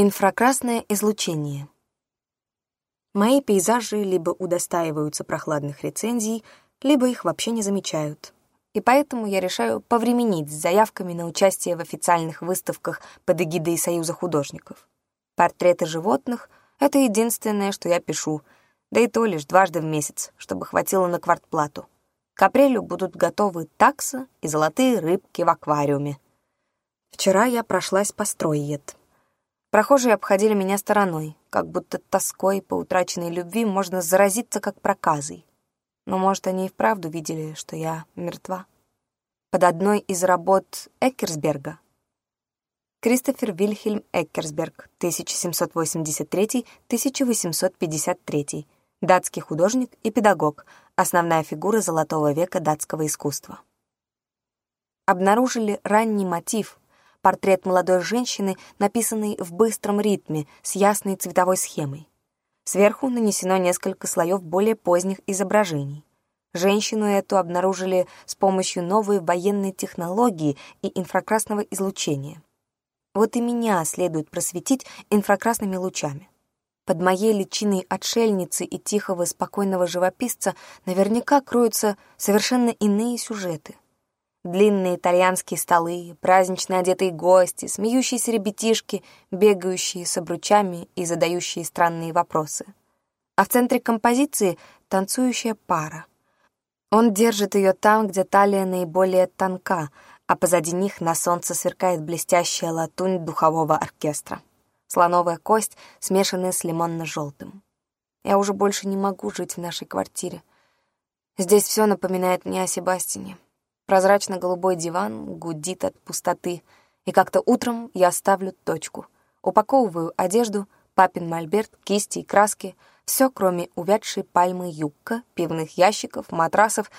Инфракрасное излучение. Мои пейзажи либо удостаиваются прохладных рецензий, либо их вообще не замечают. И поэтому я решаю повременить с заявками на участие в официальных выставках под эгидой Союза художников. Портреты животных — это единственное, что я пишу, да и то лишь дважды в месяц, чтобы хватило на квартплату. К апрелю будут готовы такса и золотые рыбки в аквариуме. Вчера я прошлась по стройед. Прохожие обходили меня стороной, как будто тоской по утраченной любви можно заразиться как проказой. Но, может, они и вправду видели, что я мертва. Под одной из работ Эккерсберга. Кристофер Вильхельм Эккерсберг, 1783-1853, датский художник и педагог, основная фигура золотого века датского искусства. Обнаружили ранний мотив — портрет молодой женщины, написанный в быстром ритме, с ясной цветовой схемой. Сверху нанесено несколько слоев более поздних изображений. Женщину эту обнаружили с помощью новой военной технологии и инфракрасного излучения. Вот и меня следует просветить инфракрасными лучами. Под моей личиной отшельницы и тихого спокойного живописца наверняка кроются совершенно иные сюжеты — Длинные итальянские столы, празднично одетые гости, смеющиеся ребятишки, бегающие с обручами и задающие странные вопросы. А в центре композиции — танцующая пара. Он держит ее там, где талия наиболее тонка, а позади них на солнце сверкает блестящая латунь духового оркестра. Слоновая кость, смешанная с лимонно-желтым. Я уже больше не могу жить в нашей квартире. Здесь все напоминает мне о Себастине. Прозрачно-голубой диван гудит от пустоты, и как-то утром я ставлю точку. Упаковываю одежду, папин мольберт, кисти и краски, все, кроме увядшей пальмы юбка, пивных ящиков, матрасов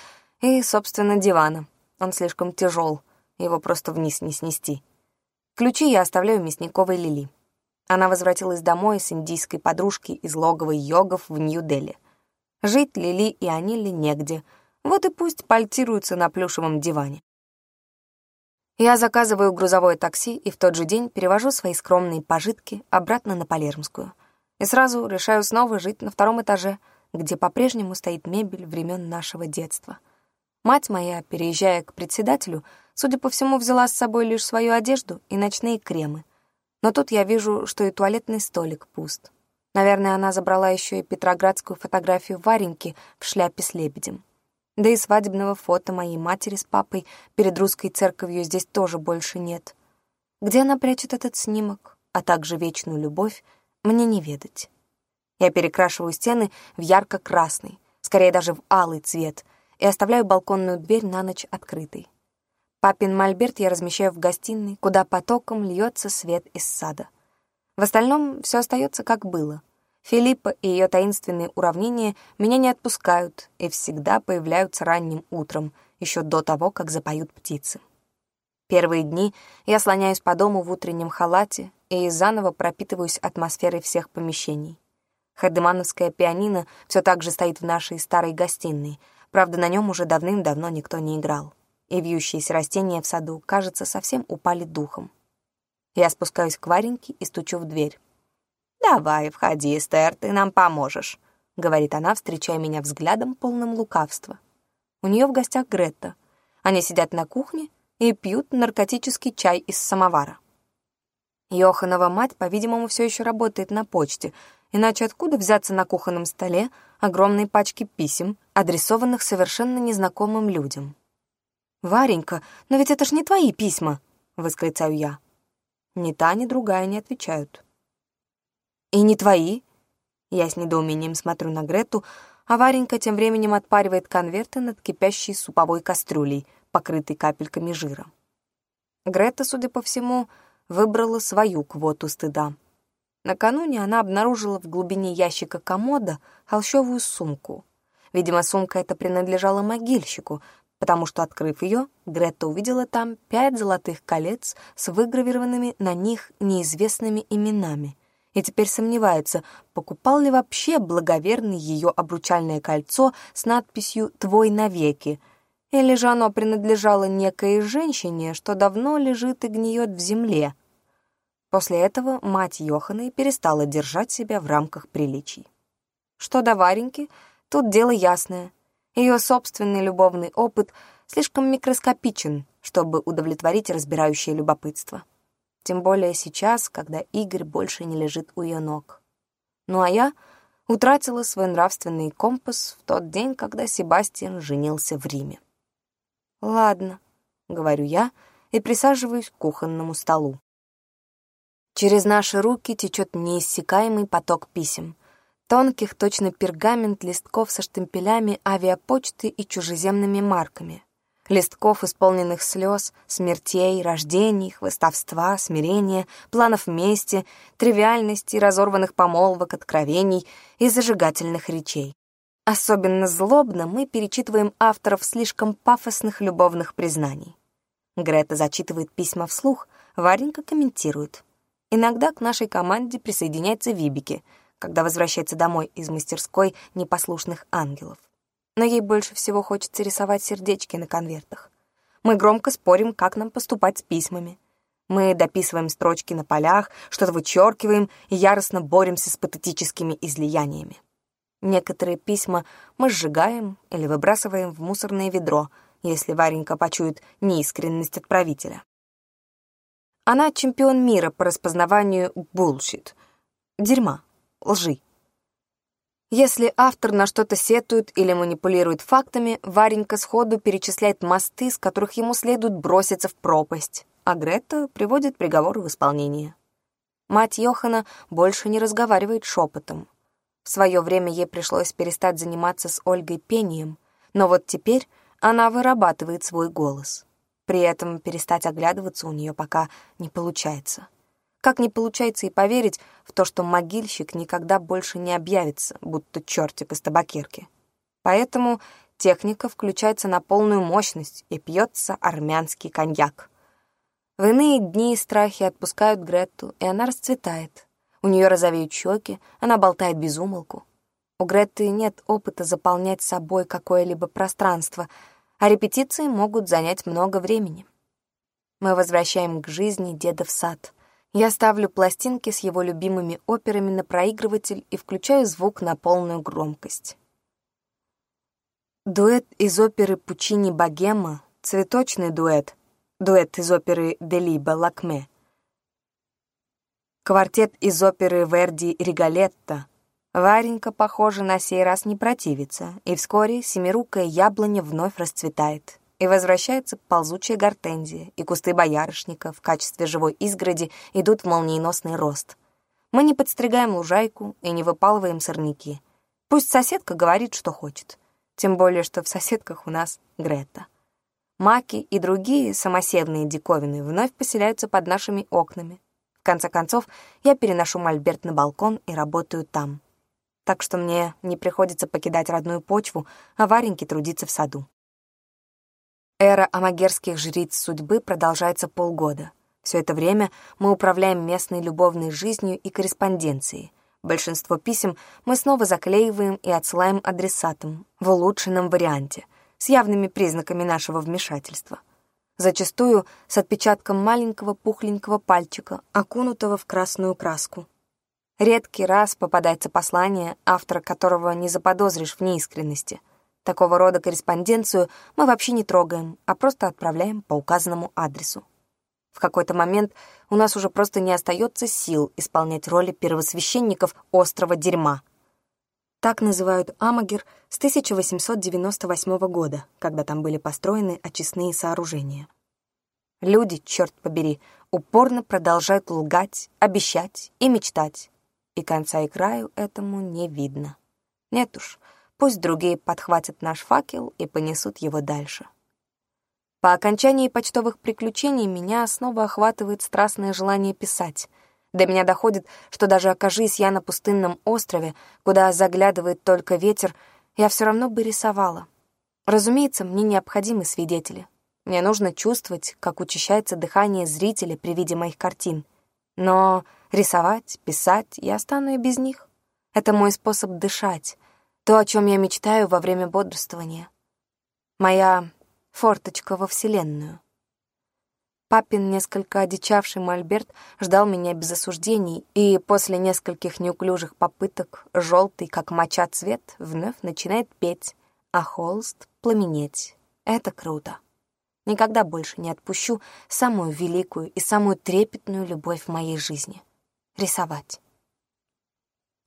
и, собственно, дивана. Он слишком тяжел, его просто вниз не снести. Ключи я оставляю мясниковой Лили. Она возвратилась домой с индийской подружки из логова йогов в Нью-Дели. Жить Лили и Аниле негде — вот и пусть пальтируются на плюшевом диване. Я заказываю грузовое такси и в тот же день перевожу свои скромные пожитки обратно на Палермскую. И сразу решаю снова жить на втором этаже, где по-прежнему стоит мебель времен нашего детства. Мать моя, переезжая к председателю, судя по всему, взяла с собой лишь свою одежду и ночные кремы. Но тут я вижу, что и туалетный столик пуст. Наверное, она забрала еще и петроградскую фотографию Вареньки в шляпе с лебедем. Да и свадебного фото моей матери с папой перед русской церковью здесь тоже больше нет. Где она прячет этот снимок, а также вечную любовь, мне не ведать. Я перекрашиваю стены в ярко-красный, скорее даже в алый цвет, и оставляю балконную дверь на ночь открытой. Папин мольберт я размещаю в гостиной, куда потоком льется свет из сада. В остальном все остается как было — Филипп и ее таинственные уравнения меня не отпускают и всегда появляются ранним утром, еще до того, как запоют птицы. Первые дни я слоняюсь по дому в утреннем халате и заново пропитываюсь атмосферой всех помещений. Хадемановское пианино все так же стоит в нашей старой гостиной, правда, на нем уже давным-давно никто не играл, и вьющиеся растения в саду, кажется, совсем упали духом. Я спускаюсь к Вареньке и стучу в дверь. «Давай, входи, Эстер, ты нам поможешь», — говорит она, встречая меня взглядом, полным лукавства. У нее в гостях Гретта. Они сидят на кухне и пьют наркотический чай из самовара. Йоханова мать, по-видимому, все еще работает на почте, иначе откуда взяться на кухонном столе огромные пачки писем, адресованных совершенно незнакомым людям? «Варенька, но ведь это ж не твои письма!» — восклицаю я. Ни та, ни другая не отвечают. «И не твои?» Я с недоумением смотрю на Грету, а Варенька тем временем отпаривает конверты над кипящей суповой кастрюлей, покрытой капельками жира. Грета, судя по всему, выбрала свою квоту стыда. Накануне она обнаружила в глубине ящика комода холщовую сумку. Видимо, сумка эта принадлежала могильщику, потому что, открыв ее, Грета увидела там пять золотых колец с выгравированными на них неизвестными именами. И теперь сомневается, покупал ли вообще благоверный ее обручальное кольцо с надписью «Твой навеки», или же оно принадлежало некой женщине, что давно лежит и гниет в земле. После этого мать Йоханы перестала держать себя в рамках приличий. Что до Вареньки, тут дело ясное. Ее собственный любовный опыт слишком микроскопичен, чтобы удовлетворить разбирающее любопытство тем более сейчас, когда Игорь больше не лежит у ее ног. Ну а я утратила свой нравственный компас в тот день, когда Себастьян женился в Риме. «Ладно», — говорю я и присаживаюсь к кухонному столу. Через наши руки течет неиссякаемый поток писем. Тонких, точно пергамент листков со штемпелями авиапочты и чужеземными марками — листков исполненных слез, смертей, рождений, хвостовства, смирения, планов мести, тривиальности, разорванных помолвок, откровений и зажигательных речей. Особенно злобно мы перечитываем авторов слишком пафосных любовных признаний. Грета зачитывает письма вслух, Варенька комментирует. Иногда к нашей команде присоединяется Вибики, когда возвращается домой из мастерской непослушных ангелов но ей больше всего хочется рисовать сердечки на конвертах. Мы громко спорим, как нам поступать с письмами. Мы дописываем строчки на полях, что-то вычеркиваем и яростно боремся с патетическими излияниями. Некоторые письма мы сжигаем или выбрасываем в мусорное ведро, если Варенька почует неискренность отправителя. Она чемпион мира по распознаванию булшит, дерьма, лжи. Если автор на что-то сетует или манипулирует фактами, Варенька сходу перечисляет мосты, с которых ему следует броситься в пропасть, а Грета приводит приговор в исполнение. Мать Йохана больше не разговаривает шепотом. В свое время ей пришлось перестать заниматься с Ольгой пением, но вот теперь она вырабатывает свой голос. При этом перестать оглядываться у нее пока не получается. Как не получается и поверить в то, что могильщик никогда больше не объявится, будто чертик из табакерки. Поэтому техника включается на полную мощность и пьется армянский коньяк. В иные дни страхи отпускают Гретту, и она расцветает. У нее розовеют щеки, она болтает без умолку. У Гретты нет опыта заполнять собой какое-либо пространство, а репетиции могут занять много времени. Мы возвращаем к жизни деда в сад — я ставлю пластинки с его любимыми операми на проигрыватель и включаю звук на полную громкость. Дуэт из оперы Пучини «Богема» — цветочный дуэт, дуэт из оперы Делиба «Лакме», квартет из оперы Верди «Ригалетта», Варенька, похоже, на сей раз не противится, и вскоре семирукая яблоня вновь расцветает и возвращаются ползучие гортензии, и кусты боярышника в качестве живой изгороди идут в молниеносный рост. Мы не подстригаем лужайку и не выпалываем сорняки. Пусть соседка говорит, что хочет. Тем более, что в соседках у нас Грета. Маки и другие самосевные диковины вновь поселяются под нашими окнами. В конце концов, я переношу мольберт на балкон и работаю там. Так что мне не приходится покидать родную почву, а Вареньке трудиться в саду. Эра амагерских жриц судьбы продолжается полгода. Все это время мы управляем местной любовной жизнью и корреспонденцией. Большинство писем мы снова заклеиваем и отсылаем адресатам в улучшенном варианте, с явными признаками нашего вмешательства. Зачастую с отпечатком маленького пухленького пальчика, окунутого в красную краску. Редкий раз попадается послание, автора которого не заподозришь в неискренности — Такого рода корреспонденцию мы вообще не трогаем, а просто отправляем по указанному адресу. В какой-то момент у нас уже просто не остается сил исполнять роли первосвященников острова дерьма. Так называют Амагер с 1898 года, когда там были построены очистные сооружения. Люди, черт побери, упорно продолжают лгать, обещать и мечтать. И конца и краю этому не видно. Нет уж, Пусть другие подхватят наш факел и понесут его дальше. По окончании почтовых приключений меня снова охватывает страстное желание писать. До меня доходит, что даже окажись я на пустынном острове, куда заглядывает только ветер, я все равно бы рисовала. Разумеется, мне необходимы свидетели. Мне нужно чувствовать, как учащается дыхание зрителя при виде моих картин. Но рисовать, писать я стану и без них. Это мой способ дышать, то, о чем я мечтаю во время бодрствования. Моя форточка во Вселенную. Папин, несколько одичавший мольберт, ждал меня без осуждений, и после нескольких неуклюжих попыток желтый, как моча цвет, вновь начинает петь, а холст — пламенеть. Это круто. Никогда больше не отпущу самую великую и самую трепетную любовь в моей жизни — рисовать.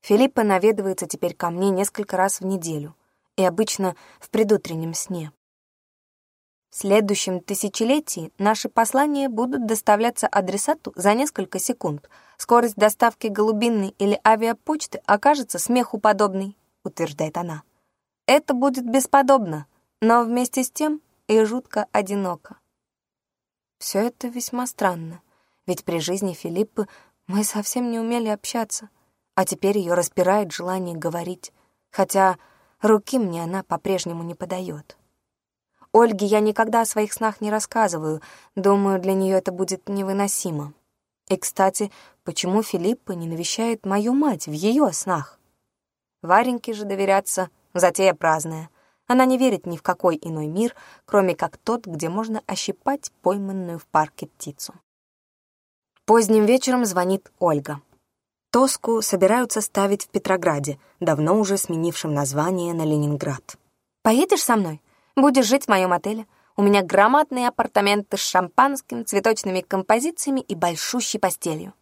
Филиппа наведывается теперь ко мне несколько раз в неделю, и обычно в предутреннем сне. В следующем тысячелетии наши послания будут доставляться адресату за несколько секунд. Скорость доставки голубинной или авиапочты окажется смеху подобной, утверждает она. Это будет бесподобно, но вместе с тем и жутко одиноко. Все это весьма странно, ведь при жизни Филиппы мы совсем не умели общаться — а теперь ее распирает желание говорить, хотя руки мне она по-прежнему не подает. Ольге я никогда о своих снах не рассказываю, думаю, для нее это будет невыносимо. И, кстати, почему Филиппа не навещает мою мать в ее снах? Вареньке же доверяться — затея праздная. Она не верит ни в какой иной мир, кроме как тот, где можно ощипать пойманную в парке птицу. Поздним вечером звонит Ольга. Тоску собираются ставить в Петрограде, давно уже сменившем название на Ленинград. «Поедешь со мной? Будешь жить в моем отеле? У меня громадные апартаменты с шампанским, цветочными композициями и большущей постелью».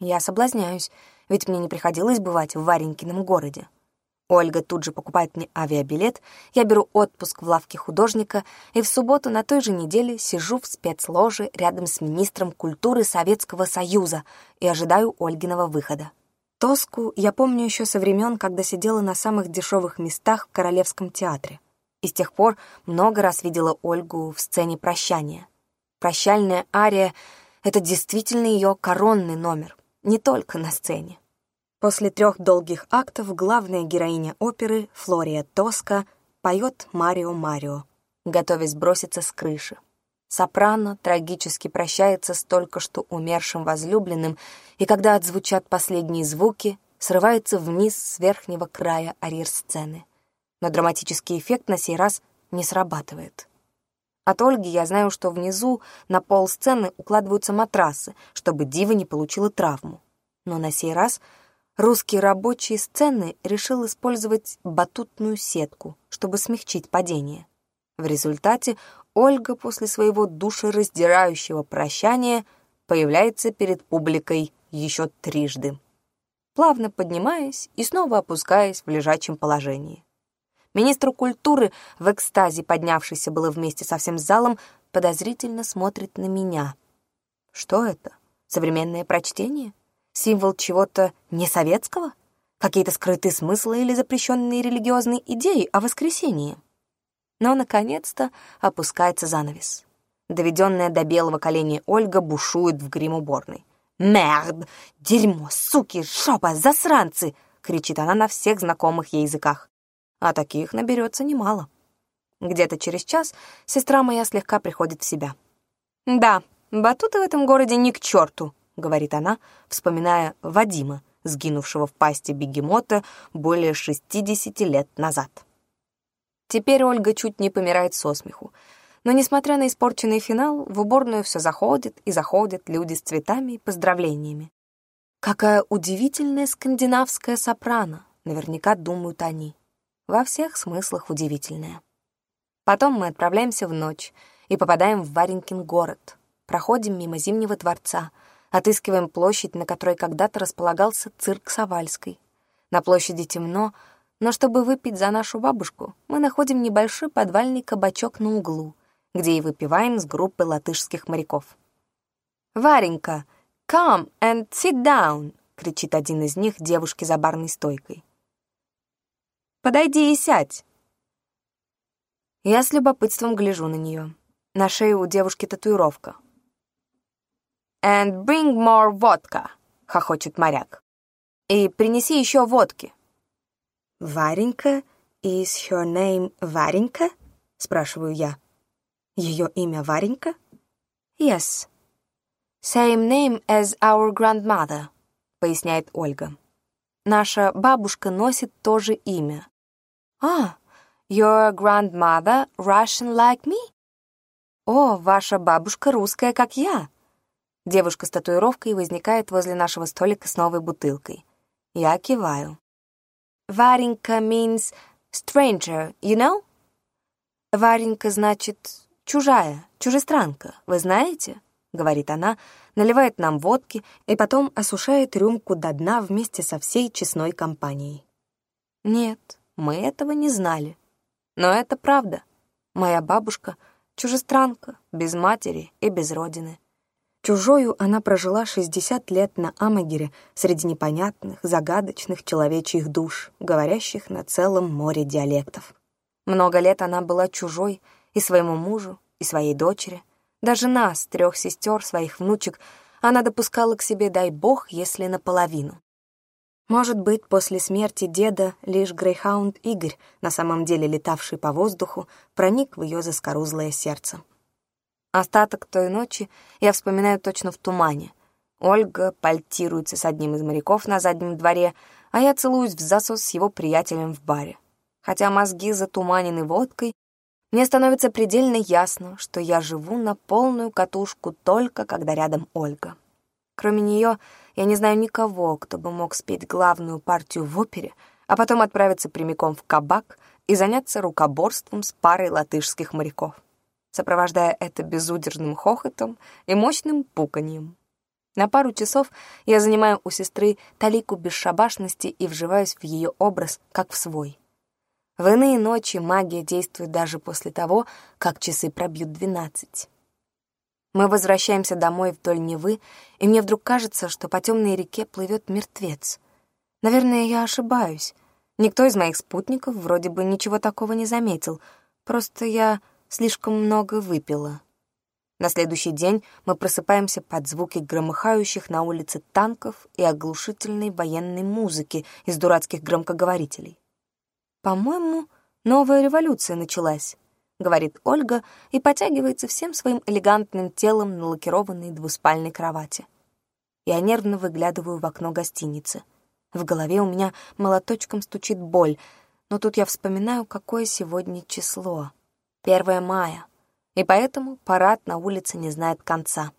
Я соблазняюсь, ведь мне не приходилось бывать в Варенькином городе. Ольга тут же покупает мне авиабилет, я беру отпуск в лавке художника и в субботу на той же неделе сижу в спецложе рядом с министром культуры Советского Союза и ожидаю Ольгиного выхода. Тоску я помню еще со времен, когда сидела на самых дешевых местах в Королевском театре. И с тех пор много раз видела Ольгу в сцене прощания. Прощальная ария — это действительно ее коронный номер, не только на сцене. После трех долгих актов главная героиня оперы Флория Тоска поет «Марио, Марио», готовясь броситься с крыши. Сопрано трагически прощается с только что умершим возлюбленным, и когда отзвучат последние звуки, срывается вниз с верхнего края арьер-сцены. Но драматический эффект на сей раз не срабатывает. От Ольги я знаю, что внизу на пол сцены укладываются матрасы, чтобы Дива не получила травму. Но на сей раз — Русский рабочий сцены решил использовать батутную сетку, чтобы смягчить падение. В результате Ольга после своего душераздирающего прощания появляется перед публикой еще трижды, плавно поднимаясь и снова опускаясь в лежачем положении. Министр культуры, в экстазе поднявшийся было вместе со всем залом, подозрительно смотрит на меня. Что это? Современное прочтение? Символ чего-то несоветского? Какие-то скрытые смыслы или запрещенные религиозные идеи о воскресении? Но, наконец-то, опускается занавес. Доведенная до белого коленя Ольга бушует в грим-уборной. «Мерд! Дерьмо! Суки! Жопа! Засранцы!» — кричит она на всех знакомых ей языках. А таких наберется немало. Где-то через час сестра моя слегка приходит в себя. «Да, батуты в этом городе ни к черту», — говорит она, вспоминая Вадима, сгинувшего в пасти бегемота более 60 лет назад. Теперь Ольга чуть не помирает со смеху. Но, несмотря на испорченный финал, в уборную все заходит и заходят люди с цветами и поздравлениями. Какая удивительная скандинавская сопрано, наверняка думают они. Во всех смыслах удивительная. Потом мы отправляемся в ночь и попадаем в Варенькин город. Проходим мимо Зимнего дворца — Отыскиваем площадь, на которой когда-то располагался цирк Савальской. На площади темно, но чтобы выпить за нашу бабушку, мы находим небольшой подвальный кабачок на углу, где и выпиваем с группой латышских моряков. «Варенька, come and sit down!» — кричит один из них девушке за барной стойкой. «Подойди и сядь!» Я с любопытством гляжу на нее. На шее у девушки татуировка And bring more vodka, хохочет моряк. И принеси еще водки. Варенька? Is her name Варенька? Спрашиваю я. Ее имя Варенька? Yes. Same name as our grandmother, поясняет Ольга. Наша бабушка носит то же имя. А, your grandmother Russian like me? О, ваша бабушка русская, как я, Девушка с татуировкой возникает возле нашего столика с новой бутылкой. Я киваю. «Варенька means stranger, you know?» «Варенька» значит «чужая, чужестранка, вы знаете?» — говорит она, наливает нам водки и потом осушает рюмку до дна вместе со всей честной компанией. «Нет, мы этого не знали. Но это правда. Моя бабушка — чужестранка, без матери и без родины. Чужою она прожила 60 лет на Амагере среди непонятных, загадочных человечьих душ, говорящих на целом море диалектов. Много лет она была чужой и своему мужу, и своей дочери. Даже нас, трех сестер, своих внучек, она допускала к себе, дай бог, если наполовину. Может быть, после смерти деда лишь грейхаунд Игорь, на самом деле летавший по воздуху, проник в ее заскорузлое сердце. Остаток той ночи я вспоминаю точно в тумане. Ольга пальтируется с одним из моряков на заднем дворе, а я целуюсь в засос с его приятелем в баре. Хотя мозги затуманены водкой, мне становится предельно ясно, что я живу на полную катушку только когда рядом Ольга. Кроме нее, я не знаю никого, кто бы мог спеть главную партию в опере, а потом отправиться прямиком в кабак и заняться рукоборством с парой латышских моряков сопровождая это безудержным хохотом и мощным пуканьем. На пару часов я занимаю у сестры талику бесшабашности и вживаюсь в ее образ, как в свой. В иные ночи магия действует даже после того, как часы пробьют двенадцать. Мы возвращаемся домой вдоль Невы, и мне вдруг кажется, что по темной реке плывет мертвец. Наверное, я ошибаюсь. Никто из моих спутников вроде бы ничего такого не заметил. Просто я слишком много выпила. На следующий день мы просыпаемся под звуки громыхающих на улице танков и оглушительной военной музыки из дурацких громкоговорителей. «По-моему, новая революция началась», — говорит Ольга и потягивается всем своим элегантным телом на лакированной двуспальной кровати. Я нервно выглядываю в окно гостиницы. В голове у меня молоточком стучит боль, но тут я вспоминаю, какое сегодня число — 1 мая, и поэтому парад на улице не знает конца.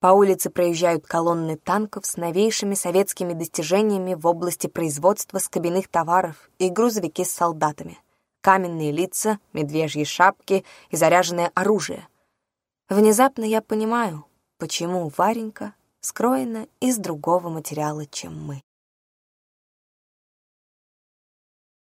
По улице проезжают колонны танков с новейшими советскими достижениями в области производства скобяных товаров и грузовики с солдатами, каменные лица, медвежьи шапки и заряженное оружие. Внезапно я понимаю, почему Варенька скроена из другого материала, чем мы.